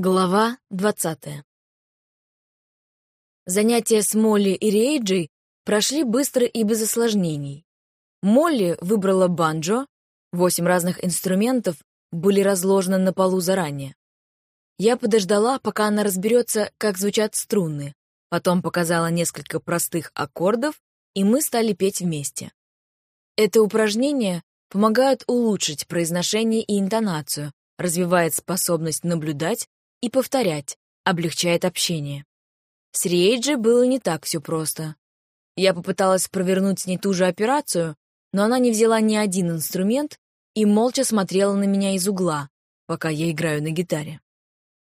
Глава двадцатая. Занятия с Молли и Рейджей прошли быстро и без осложнений. Молли выбрала банджо, восемь разных инструментов были разложены на полу заранее. Я подождала, пока она разберется, как звучат струны, потом показала несколько простых аккордов, и мы стали петь вместе. Это упражнение помогает улучшить произношение и интонацию, развивает способность наблюдать и повторять, облегчает общение. С Риэйджи было не так все просто. Я попыталась провернуть с ней ту же операцию, но она не взяла ни один инструмент и молча смотрела на меня из угла, пока я играю на гитаре.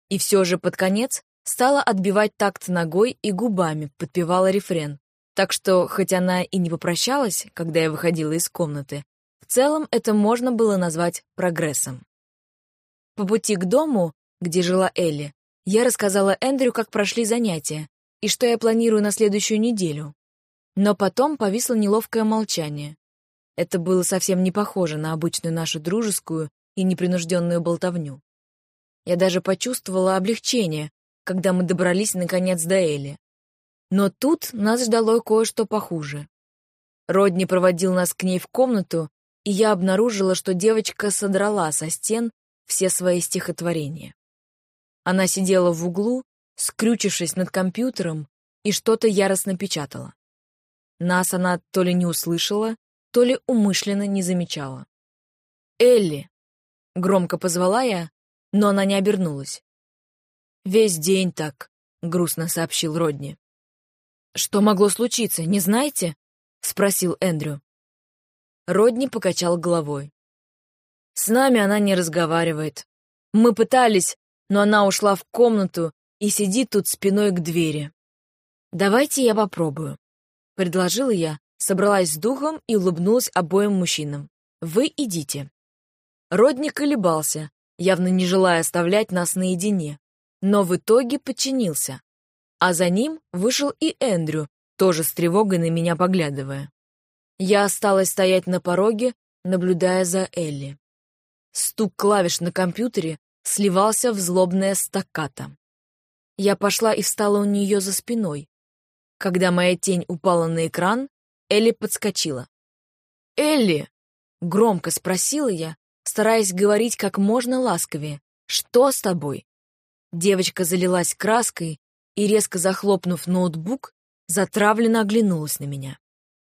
И все же под конец стала отбивать такт ногой и губами, подпевала рефрен. Так что, хоть она и не попрощалась, когда я выходила из комнаты, в целом это можно было назвать прогрессом. По пути к дому где жила Элли, я рассказала Эндрю, как прошли занятия и что я планирую на следующую неделю. Но потом повисло неловкое молчание. Это было совсем не похоже на обычную нашу дружескую и непринужденную болтовню. Я даже почувствовала облегчение, когда мы добрались наконец до Элли. Но тут нас ждало кое-что похуже. Родни проводил нас к ней в комнату, и я обнаружила, что девочка содрала со стен все свои стихотворения. Она сидела в углу, скрючившись над компьютером, и что-то яростно печатала. Нас она то ли не услышала, то ли умышленно не замечала. «Элли!» — громко позвала я, но она не обернулась. «Весь день так», — грустно сообщил Родни. «Что могло случиться, не знаете?» — спросил Эндрю. Родни покачал головой. «С нами она не разговаривает. Мы пытались, но она ушла в комнату и сидит тут спиной к двери. «Давайте я попробую», — предложила я, собралась с духом и улыбнулась обоим мужчинам. «Вы идите». Родник колебался, явно не желая оставлять нас наедине, но в итоге подчинился. А за ним вышел и Эндрю, тоже с тревогой на меня поглядывая. Я осталась стоять на пороге, наблюдая за Элли. Стук клавиш на компьютере сливался в злобное стаккато. Я пошла и встала у нее за спиной. Когда моя тень упала на экран, Элли подскочила. «Элли!» — громко спросила я, стараясь говорить как можно ласковее. «Что с тобой?» Девочка залилась краской и, резко захлопнув ноутбук, затравленно оглянулась на меня.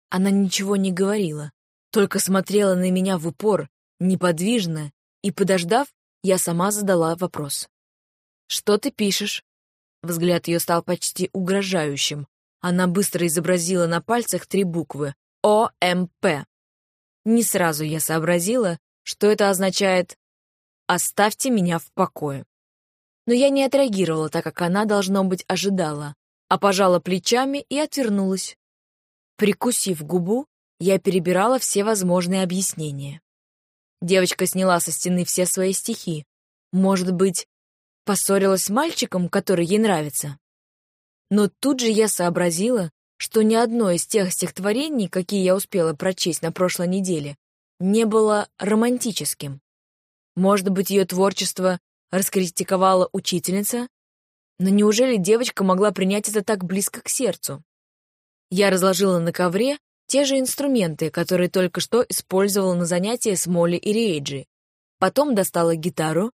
Она ничего не говорила, только смотрела на меня в упор, неподвижно, и, подождав, я сама задала вопрос. «Что ты пишешь?» Взгляд ее стал почти угрожающим. Она быстро изобразила на пальцах три буквы «ОМП». Не сразу я сообразила, что это означает «Оставьте меня в покое». Но я не отреагировала так, как она, должно быть, ожидала, а пожала плечами и отвернулась. Прикусив губу, я перебирала все возможные объяснения. Девочка сняла со стены все свои стихи. Может быть, поссорилась с мальчиком, который ей нравится? Но тут же я сообразила, что ни одно из тех стихотворений, какие я успела прочесть на прошлой неделе, не было романтическим. Может быть, ее творчество раскритиковала учительница? Но неужели девочка могла принять это так близко к сердцу? Я разложила на ковре те же инструменты, которые только что использовала на занятии с Молли и Риэджи. Потом достала гитару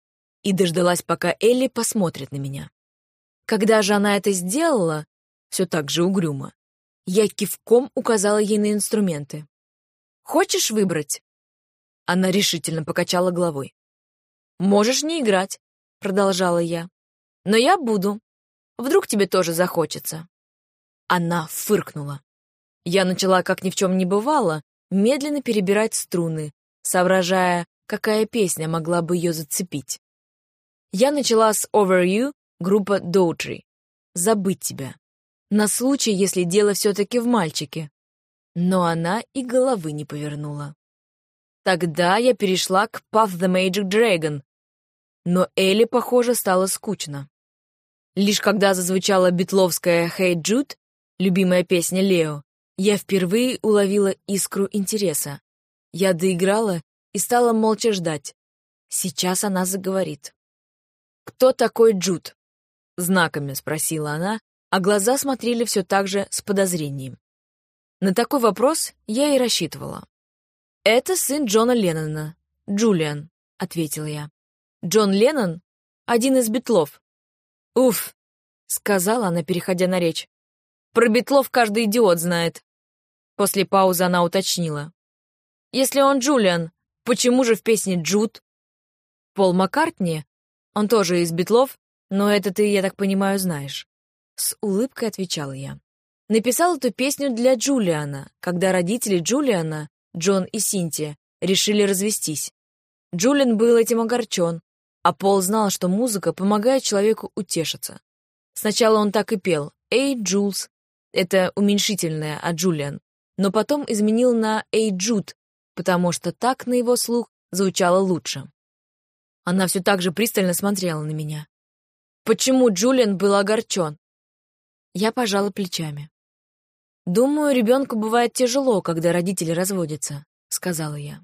и дождалась, пока Элли посмотрит на меня. Когда же она это сделала, все так же угрюмо, я кивком указала ей на инструменты. «Хочешь выбрать?» Она решительно покачала головой. «Можешь не играть», — продолжала я. «Но я буду. Вдруг тебе тоже захочется». Она фыркнула. Я начала, как ни в чем не бывало, медленно перебирать струны, соображая, какая песня могла бы ее зацепить. Я начала с «Over You» группа Doutry. «Забыть тебя». На случай, если дело все-таки в мальчике. Но она и головы не повернула. Тогда я перешла к Puff the Magic Dragon, но Элли, похоже, стало скучно. Лишь когда зазвучала битловская «Hey Jude», любимая песня Лео, я впервые уловила искру интереса. Я доиграла и стала молча ждать. Сейчас она заговорит. «Кто такой Джуд?» Знаками спросила она, а глаза смотрели все так же с подозрением. На такой вопрос я и рассчитывала. «Это сын Джона Леннона, Джулиан», — ответила я. «Джон Леннон — один из битлов». «Уф», — сказала она, переходя на речь. «Про битлов каждый идиот знает». После паузы она уточнила. «Если он Джулиан, почему же в песне Джуд?» «Пол Маккартни? Он тоже из битлов, но это ты, я так понимаю, знаешь». С улыбкой отвечала я. Написал эту песню для Джулиана, когда родители Джулиана, Джон и Синтия, решили развестись. Джулиан был этим огорчен, а Пол знал, что музыка помогает человеку утешиться. Сначала он так и пел «Эй, Джулс», это уменьшительное от Джулиан, но потом изменил на «Эй, Джуд», потому что так на его слух звучало лучше. Она все так же пристально смотрела на меня. Почему Джулиан был огорчен? Я пожала плечами. «Думаю, ребенку бывает тяжело, когда родители разводятся», — сказала я.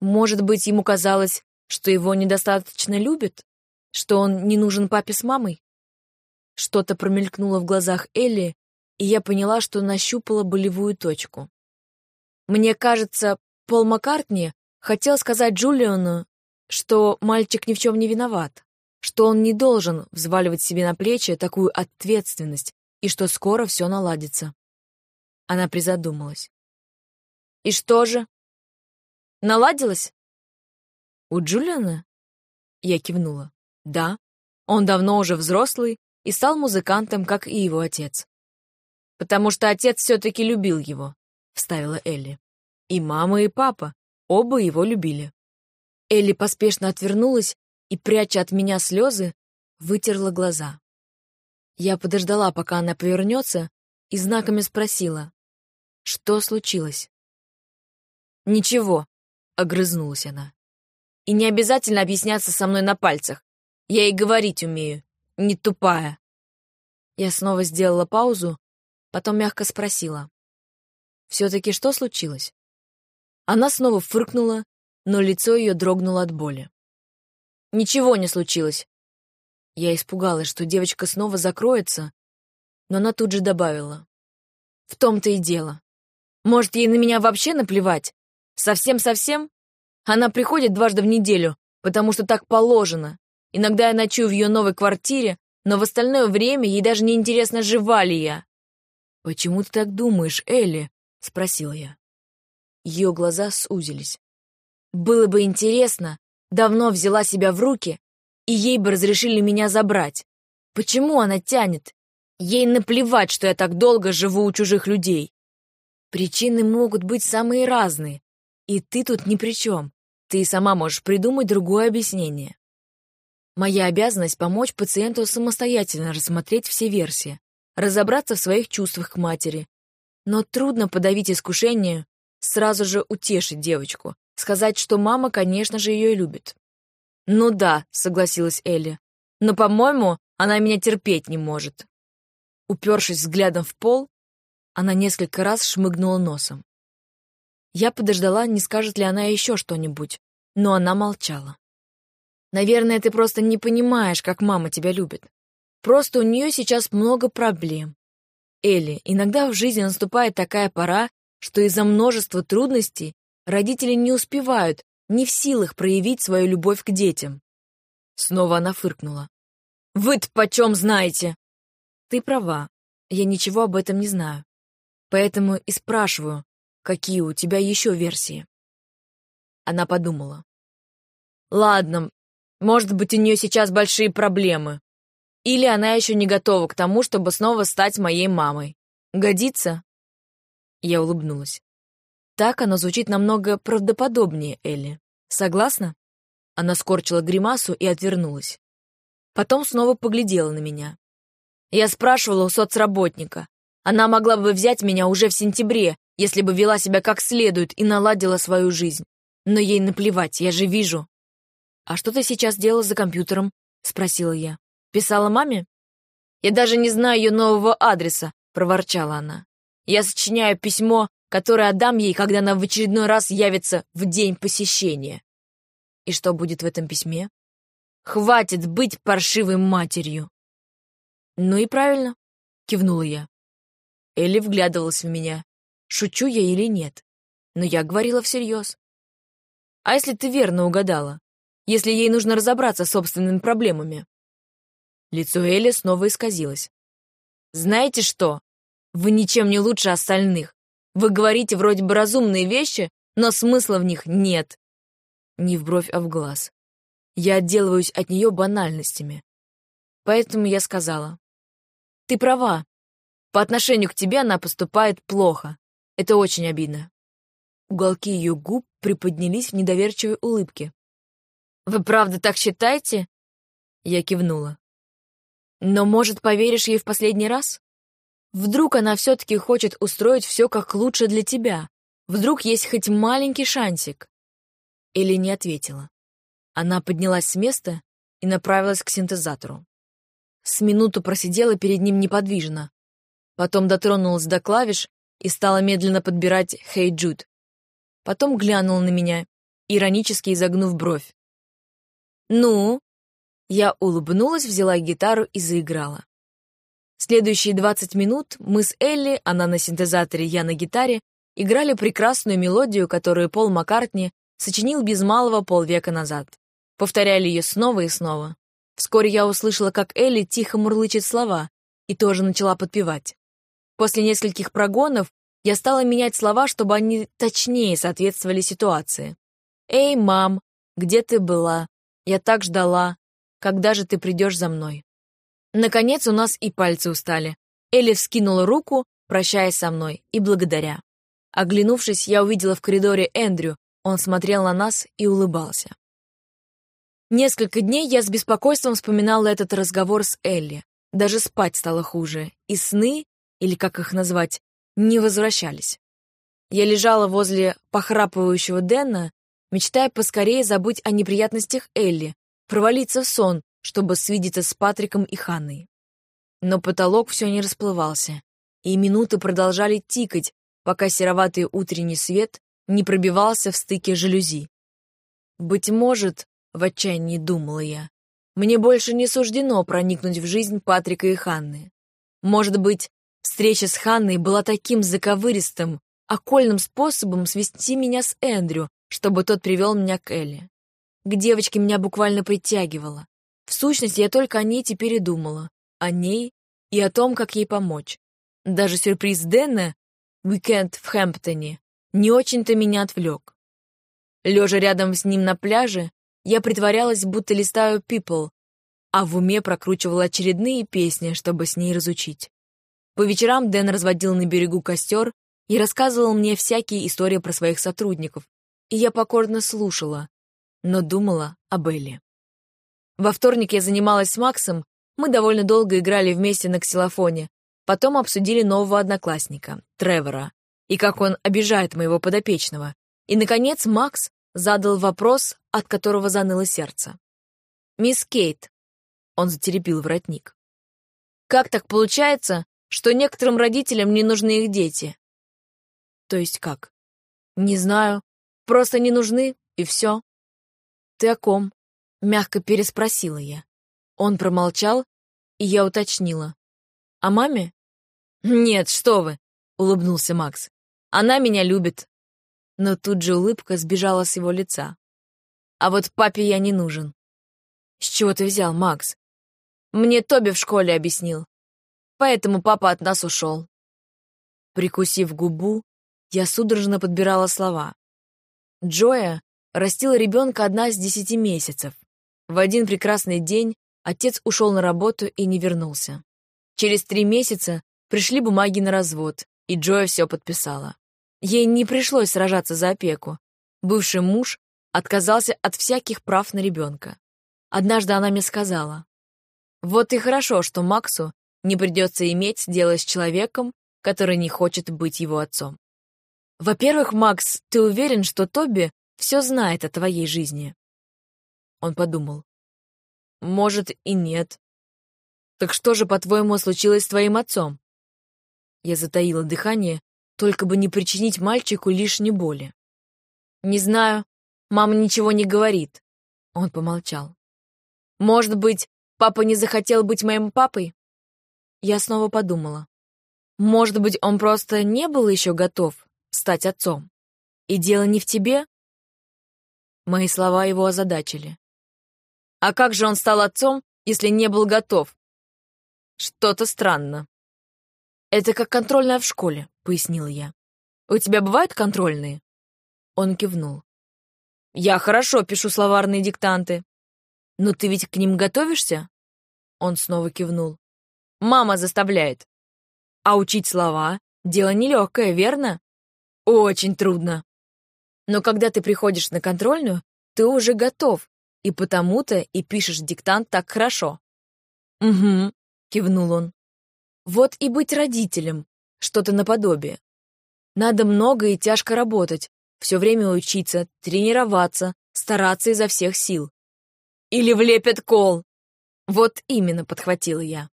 «Может быть, ему казалось, что его недостаточно любят? Что он не нужен папе с мамой?» Что-то промелькнуло в глазах Элли, и я поняла, что нащупала болевую точку. Мне кажется, Пол Маккартни хотел сказать Джулиану, что мальчик ни в чем не виноват, что он не должен взваливать себе на плечи такую ответственность и что скоро все наладится. Она призадумалась. «И что же? Наладилось?» «У Джулиана?» Я кивнула. «Да, он давно уже взрослый и стал музыкантом, как и его отец». «Потому что отец все-таки любил его», — вставила Элли. «И мама, и папа. Оба его любили». Элли поспешно отвернулась и, пряча от меня слезы, вытерла глаза. Я подождала, пока она повернется, и знаками спросила. Что случилось? Ничего, огрызнулась она. И не обязательно объясняться со мной на пальцах. Я и говорить умею, не тупая. Я снова сделала паузу, потом мягко спросила. «Все-таки что случилось?» Она снова фыркнула, но лицо ее дрогнуло от боли. «Ничего не случилось». Я испугалась, что девочка снова закроется, но она тут же добавила. «В том-то и дело. Может, ей на меня вообще наплевать? Совсем-совсем? Она приходит дважды в неделю, потому что так положено. Иногда я ночую в ее новой квартире, но в остальное время ей даже не интересно, жива ли я. «Почему ты так думаешь, Элли?» — спросила я. Ее глаза сузились. «Было бы интересно, давно взяла себя в руки, и ей бы разрешили меня забрать. Почему она тянет? Ей наплевать, что я так долго живу у чужих людей. Причины могут быть самые разные, и ты тут ни при чем. Ты сама можешь придумать другое объяснение. Моя обязанность — помочь пациенту самостоятельно рассмотреть все версии, разобраться в своих чувствах к матери. Но трудно подавить искушение, сразу же утешить девочку, сказать, что мама, конечно же, ее любит. «Ну да», — согласилась Элли, «но, по-моему, она меня терпеть не может». Упершись взглядом в пол, она несколько раз шмыгнула носом. Я подождала, не скажет ли она еще что-нибудь, но она молчала. «Наверное, ты просто не понимаешь, как мама тебя любит. Просто у нее сейчас много проблем. Элли, иногда в жизни наступает такая пора, что из-за множества трудностей родители не успевают, не в силах проявить свою любовь к детям. Снова она фыркнула. «Вы-то почем знаете?» «Ты права. Я ничего об этом не знаю. Поэтому и спрашиваю, какие у тебя еще версии. Она подумала. Ладно, может быть, у нее сейчас большие проблемы. Или она еще не готова к тому, чтобы снова стать моей мамой. Годится? Я улыбнулась. Так оно звучит намного правдоподобнее, Элли. Согласна? Она скорчила гримасу и отвернулась. Потом снова поглядела на меня. Я спрашивала у соцработника, она могла бы взять меня уже в сентябре, если бы вела себя как следует и наладила свою жизнь. Но ей наплевать, я же вижу. «А что ты сейчас делала за компьютером?» — спросила я. «Писала маме?» «Я даже не знаю ее нового адреса», — проворчала она. «Я сочиняю письмо, которое отдам ей, когда она в очередной раз явится в день посещения». «И что будет в этом письме?» Хватит быть паршивой матерью!» «Ну и правильно», — кивнула я. Элли вглядывалась в меня, шучу я или нет. Но я говорила всерьез. «А если ты верно угадала? Если ей нужно разобраться с собственными проблемами?» Лицо Элли снова исказилось. «Знаете что? Вы ничем не лучше остальных. Вы говорите вроде бы разумные вещи, но смысла в них нет». Не в бровь, а в глаз. Я отделываюсь от нее банальностями. Поэтому я сказала. Ты права. По отношению к тебе она поступает плохо. Это очень обидно. Уголки ее губ приподнялись в недоверчивой улыбке. «Вы правда так считаете?» Я кивнула. «Но, может, поверишь ей в последний раз? Вдруг она все-таки хочет устроить все как лучше для тебя? Вдруг есть хоть маленький шансик?» Или не ответила. Она поднялась с места и направилась к синтезатору. С минуту просидела перед ним неподвижно. Потом дотронулась до клавиш и стала медленно подбирать «Hey Jude». Потом глянула на меня, иронически изогнув бровь. «Ну?» Я улыбнулась, взяла гитару и заиграла. Следующие 20 минут мы с Элли, она на синтезаторе, я на гитаре, играли прекрасную мелодию, которую Пол Маккартни сочинил без малого полвека назад. Повторяли ее снова и снова. Вскоре я услышала, как Элли тихо мурлычет слова, и тоже начала подпевать. После нескольких прогонов я стала менять слова, чтобы они точнее соответствовали ситуации. «Эй, мам, где ты была? Я так ждала. Когда же ты придешь за мной?» Наконец у нас и пальцы устали. Элли вскинула руку, прощаясь со мной, и благодаря. Оглянувшись, я увидела в коридоре Эндрю. Он смотрел на нас и улыбался. Несколько дней я с беспокойством вспоминала этот разговор с Элли. Даже спать стало хуже, и сны, или как их назвать, не возвращались. Я лежала возле похрапывающего Дэна, мечтая поскорее забыть о неприятностях Элли, провалиться в сон, чтобы свидеться с Патриком и Ханной. Но потолок все не расплывался, и минуты продолжали тикать, пока сероватый утренний свет не пробивался в стыке жалюзи. Быть может, в отчаянии думала я. Мне больше не суждено проникнуть в жизнь Патрика и Ханны. Может быть, встреча с Ханной была таким заковыристым, окольным способом свести меня с Эндрю, чтобы тот привел меня к Элли. К девочке меня буквально притягивало. В сущности, я только о ней теперь и думала. О ней и о том, как ей помочь. Даже сюрприз Дэна, уикенд в Хэмптоне, не очень-то меня отвлек. Лежа рядом с ним на пляже, я притворялась, будто листаю People, а в уме прокручивала очередные песни, чтобы с ней разучить. По вечерам Дэн разводил на берегу костер и рассказывал мне всякие истории про своих сотрудников, и я покорно слушала, но думала об Элли. Во вторник я занималась с Максом, мы довольно долго играли вместе на ксилофоне, потом обсудили нового одноклассника, Тревора, и как он обижает моего подопечного. И, наконец, Макс задал вопрос, от которого заныло сердце. «Мисс Кейт», — он затеребил воротник, «как так получается, что некоторым родителям не нужны их дети?» «То есть как?» «Не знаю. Просто не нужны, и все». «Ты о ком?» — мягко переспросила я. Он промолчал, и я уточнила. «О маме?» «Нет, что вы!» — улыбнулся Макс. «Она меня любит, но тут же улыбка сбежала с его лица. «А вот папе я не нужен». «С чего ты взял, Макс?» «Мне Тоби в школе объяснил. Поэтому папа от нас ушел». Прикусив губу, я судорожно подбирала слова. Джоя растила ребенка одна из десяти месяцев. В один прекрасный день отец ушел на работу и не вернулся. Через три месяца пришли бумаги на развод, и Джоя все подписала. Ей не пришлось сражаться за опеку. Бывший муж отказался от всяких прав на ребенка. Однажды она мне сказала, «Вот и хорошо, что Максу не придется иметь дело с человеком, который не хочет быть его отцом». «Во-первых, Макс, ты уверен, что Тоби все знает о твоей жизни?» Он подумал. «Может, и нет. Так что же, по-твоему, случилось с твоим отцом?» Я затаила дыхание, только бы не причинить мальчику лишней боли. «Не знаю. Мама ничего не говорит». Он помолчал. Может быть, папа не захотел быть моим папой? Я снова подумала. Может быть, он просто не был еще готов стать отцом. И дело не в тебе? Мои слова его озадачили. А как же он стал отцом, если не был готов? Что-то странно. Это как контрольная в школе, пояснила я. У тебя бывают контрольные? Он кивнул. Я хорошо пишу словарные диктанты. Но ты ведь к ним готовишься? Он снова кивнул. Мама заставляет. А учить слова — дело нелегкое, верно? Очень трудно. Но когда ты приходишь на контрольную, ты уже готов, и потому-то и пишешь диктант так хорошо. «Угу», — кивнул он. «Вот и быть родителем, что-то наподобие. Надо много и тяжко работать, все время учиться, тренироваться, стараться изо всех сил. Или влепят кол. Вот именно, подхватила я.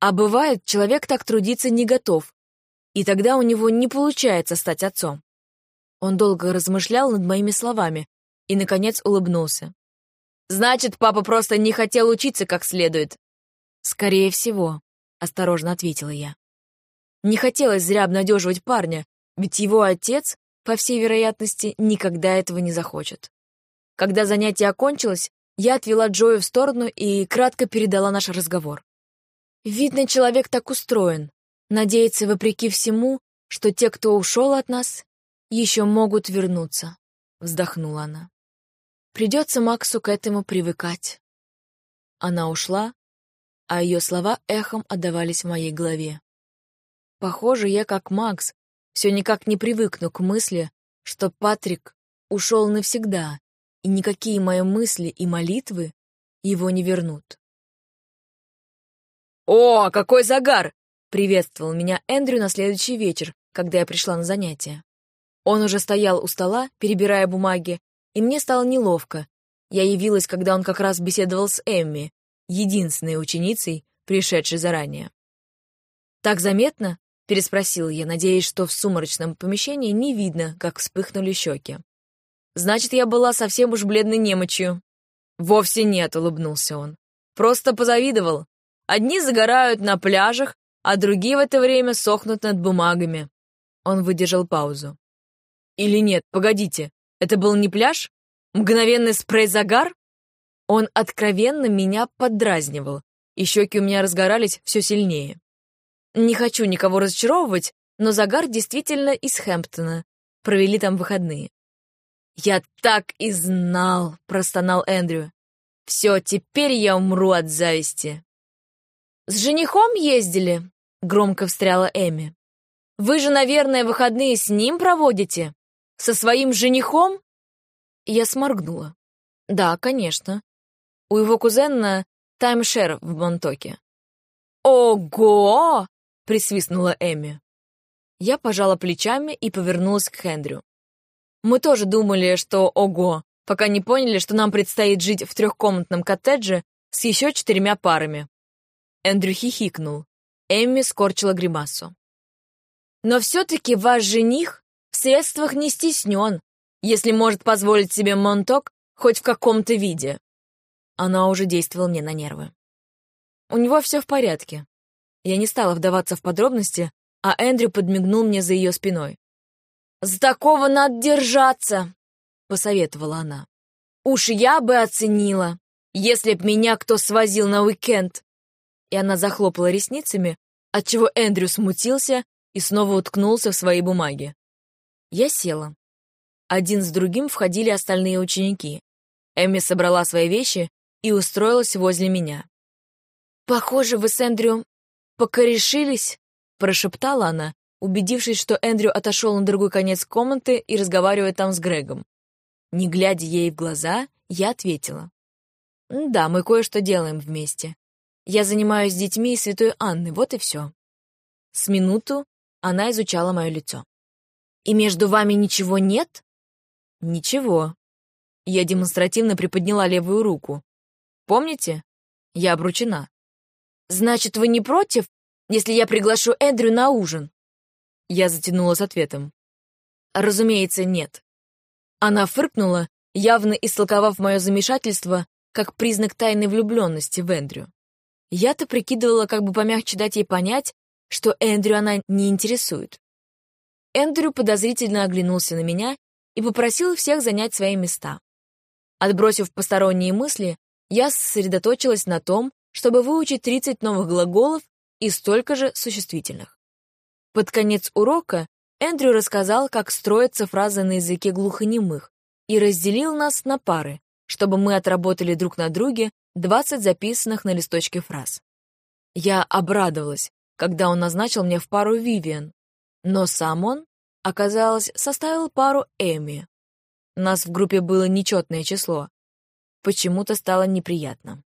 А бывает, человек так трудиться не готов, и тогда у него не получается стать отцом. Он долго размышлял над моими словами и, наконец, улыбнулся. «Значит, папа просто не хотел учиться как следует». «Скорее всего», — осторожно ответила я. Не хотелось зря обнадеживать парня, ведь его отец, по всей вероятности, никогда этого не захочет. Когда занятие окончилось, я отвела Джою в сторону и кратко передала наш разговор. Видно, человек так устроен, надеется вопреки всему, что те, кто ушел от нас, еще могут вернуться, вздохнула она. Придется Максу к этому привыкать. Она ушла, а ее слова эхом отдавались в моей голове. Похоже, я, как Макс, все никак не привыкну к мысли, что Патрик ушел навсегда, и никакие мои мысли и молитвы его не вернут. «О, какой загар!» — приветствовал меня Эндрю на следующий вечер, когда я пришла на занятия. Он уже стоял у стола, перебирая бумаги, и мне стало неловко. Я явилась, когда он как раз беседовал с Эмми, единственной ученицей, пришедшей заранее. «Так заметно?» — переспросил я, надеясь, что в сумрачном помещении не видно, как вспыхнули щеки. Значит, я была совсем уж бледной немочью. Вовсе нет, улыбнулся он. Просто позавидовал. Одни загорают на пляжах, а другие в это время сохнут над бумагами. Он выдержал паузу. Или нет, погодите, это был не пляж? Мгновенный спрей-загар? Он откровенно меня поддразнивал, и щеки у меня разгорались все сильнее. Не хочу никого разочаровывать, но загар действительно из Хэмптона. Провели там выходные. «Я так и знал!» — простонал Эндрю. «Все, теперь я умру от зависти!» «С женихом ездили?» — громко встряла Эми. «Вы же, наверное, выходные с ним проводите? Со своим женихом?» Я сморгнула. «Да, конечно. У его кузена таймшер в Монтоке». «Ого!» — присвистнула Эми. Я пожала плечами и повернулась к Хендрю. Мы тоже думали, что ого, пока не поняли, что нам предстоит жить в трехкомнатном коттедже с еще четырьмя парами. Эндрю хихикнул. Эмми скорчила гримасу. Но все-таки ваш жених средствах не стеснен, если может позволить себе монток хоть в каком-то виде. Она уже действовала мне на нервы. У него все в порядке. Я не стала вдаваться в подробности, а Эндрю подмигнул мне за ее спиной. «За такого надо держаться», — посоветовала она. «Уж я бы оценила, если б меня кто свозил на уикенд». И она захлопала ресницами, отчего Эндрю смутился и снова уткнулся в свои бумаги. Я села. Один с другим входили остальные ученики. Эмми собрала свои вещи и устроилась возле меня. «Похоже, вы с Эндрю покорешились», — прошептала она, убедившись, что Эндрю отошел на другой конец комнаты и разговаривает там с Грегом. Не глядя ей в глаза, я ответила. «Да, мы кое-что делаем вместе. Я занимаюсь детьми Святой Анны, вот и все». С минуту она изучала мое лицо. «И между вами ничего нет?» «Ничего». Я демонстративно приподняла левую руку. «Помните? Я обручена». «Значит, вы не против, если я приглашу Эндрю на ужин?» Я затянула с ответом. «Разумеется, нет». Она фыркнула, явно истолковав мое замешательство, как признак тайной влюбленности в Эндрю. Я-то прикидывала, как бы помягче дать ей понять, что Эндрю она не интересует. Эндрю подозрительно оглянулся на меня и попросил всех занять свои места. Отбросив посторонние мысли, я сосредоточилась на том, чтобы выучить 30 новых глаголов и столько же существительных. Под конец урока Эндрю рассказал, как строятся фразы на языке глухонемых, и разделил нас на пары, чтобы мы отработали друг на друге 20 записанных на листочке фраз. Я обрадовалась, когда он назначил мне в пару Вивиан, но сам он, оказалось, составил пару Эми. Нас в группе было нечетное число. Почему-то стало неприятно.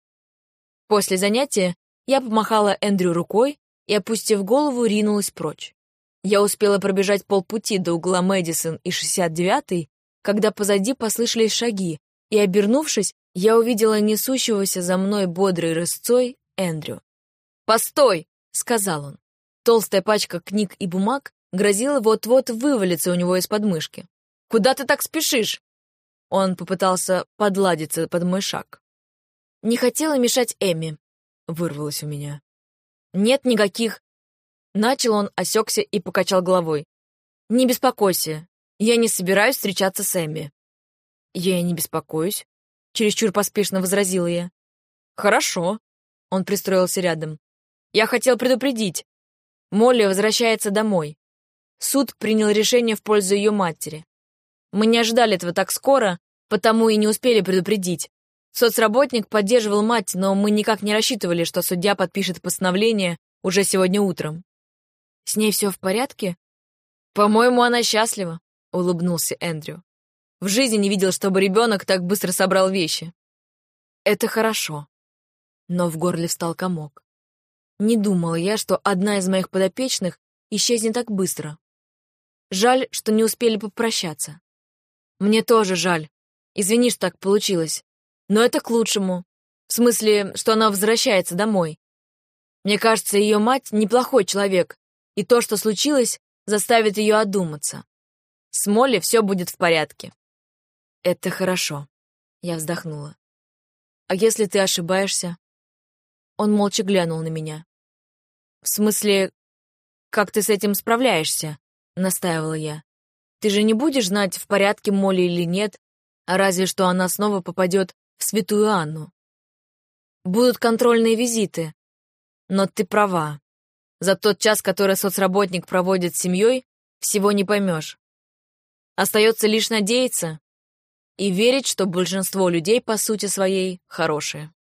После занятия я помахала Эндрю рукой и, опустив голову, ринулась прочь. Я успела пробежать полпути до угла Мэдисон и 69-й, когда позади послышались шаги, и, обернувшись, я увидела несущегося за мной бодрой рысцой Эндрю. «Постой!» — сказал он. Толстая пачка книг и бумаг грозила вот-вот вывалиться у него из подмышки. «Куда ты так спешишь?» Он попытался подладиться под мой шаг. «Не хотела мешать Эмми», — вырвалось у меня. «Нет никаких...» Начал он, осекся и покачал головой. «Не беспокойся, я не собираюсь встречаться с Эмми». «Я и не беспокоюсь», — чересчур поспешно возразила я. «Хорошо», — он пристроился рядом. «Я хотел предупредить. Молли возвращается домой. Суд принял решение в пользу ее матери. Мы не ожидали этого так скоро, потому и не успели предупредить. Соцработник поддерживал мать, но мы никак не рассчитывали, что судья подпишет постановление уже сегодня утром. С ней все в порядке? По-моему, она счастлива, улыбнулся Эндрю. В жизни не видел, чтобы ребенок так быстро собрал вещи. Это хорошо. Но в горле встал комок. Не думала я, что одна из моих подопечных исчезнет так быстро. Жаль, что не успели попрощаться. Мне тоже жаль. Извини, что так получилось. Но это к лучшему. В смысле, что она возвращается домой. Мне кажется, ее мать неплохой человек, и то, что случилось, заставит ее одуматься. С Молли все будет в порядке. Это хорошо. Я вздохнула. А если ты ошибаешься? Он молча глянул на меня. В смысле, как ты с этим справляешься? Настаивала я. Ты же не будешь знать, в порядке Молли или нет, а разве что она снова попадет в святую Анну. Будут контрольные визиты. Но ты права. За тот час, который соцработник проводит с семьей, всего не поймешь. Остается лишь надеяться и верить, что большинство людей по сути своей хорошие.